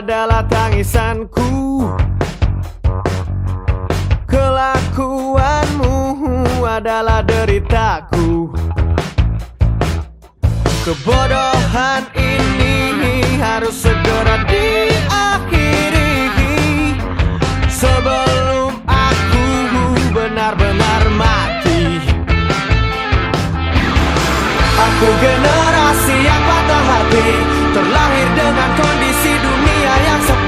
adalah tangisanku. Kelakuanmu adalah deritaku. Kebodohan ini harus segera diakhiri. Sebelum aku benar-benar mati. Aku generasi yang patah hati Terlahir dengan kondisi dunia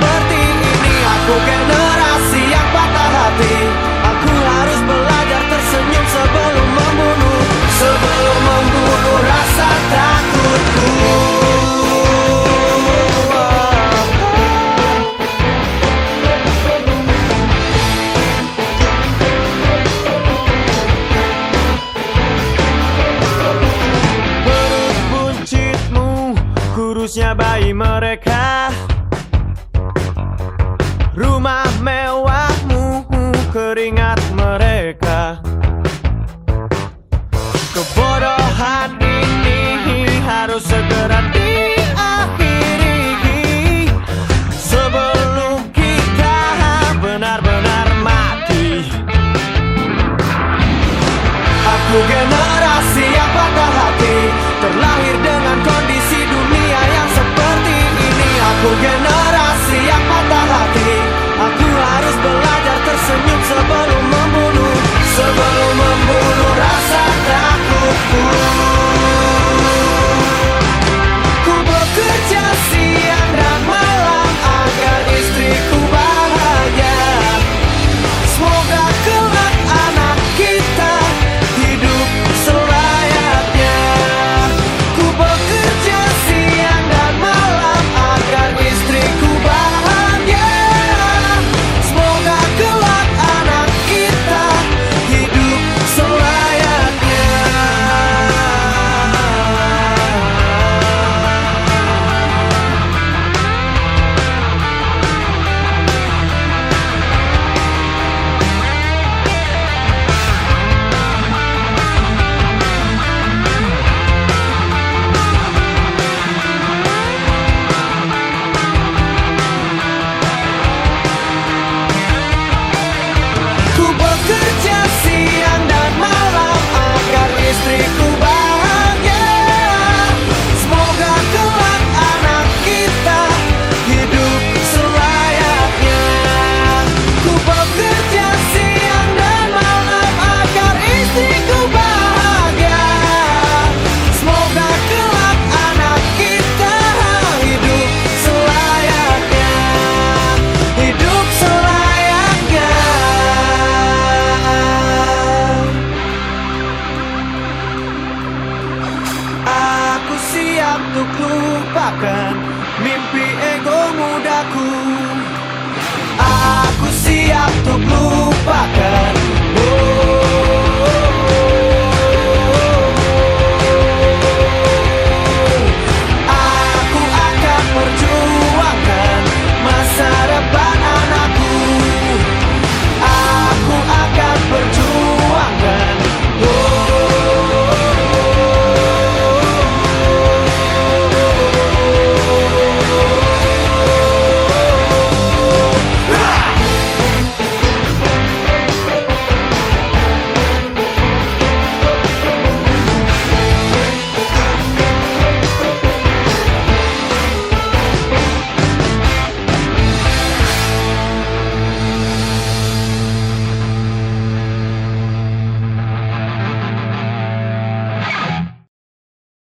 seperti ini. Aku generasi yang patah hati. Aku harus belajar tersenyum sebelum membunuh. Sebelum membunuh rasa takutku. Kurusnya bayi mereka Rumah mewahmu Keringat mereka. Kebodohan ini harus segera diakhiri. Sebelum kita benar-benar mati. Aku generasi yang patah hati Terlahir dengan kondisi dunia yang seperti ini. Aku generasi belajar tersenyum sebelum membunuh ego mudaku. Aku siap untuk lupakan